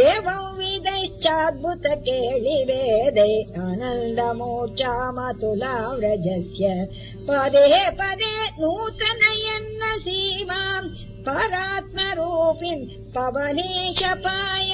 एवंविधैश्चाद्भुतके विदैश्चाद्भुत केलिवेदे आनन्दमोर्चामतुला व्रजस्य पदे पदे नूतनयन्न सीमाम् परात्मरूपिम् पवनीशपाय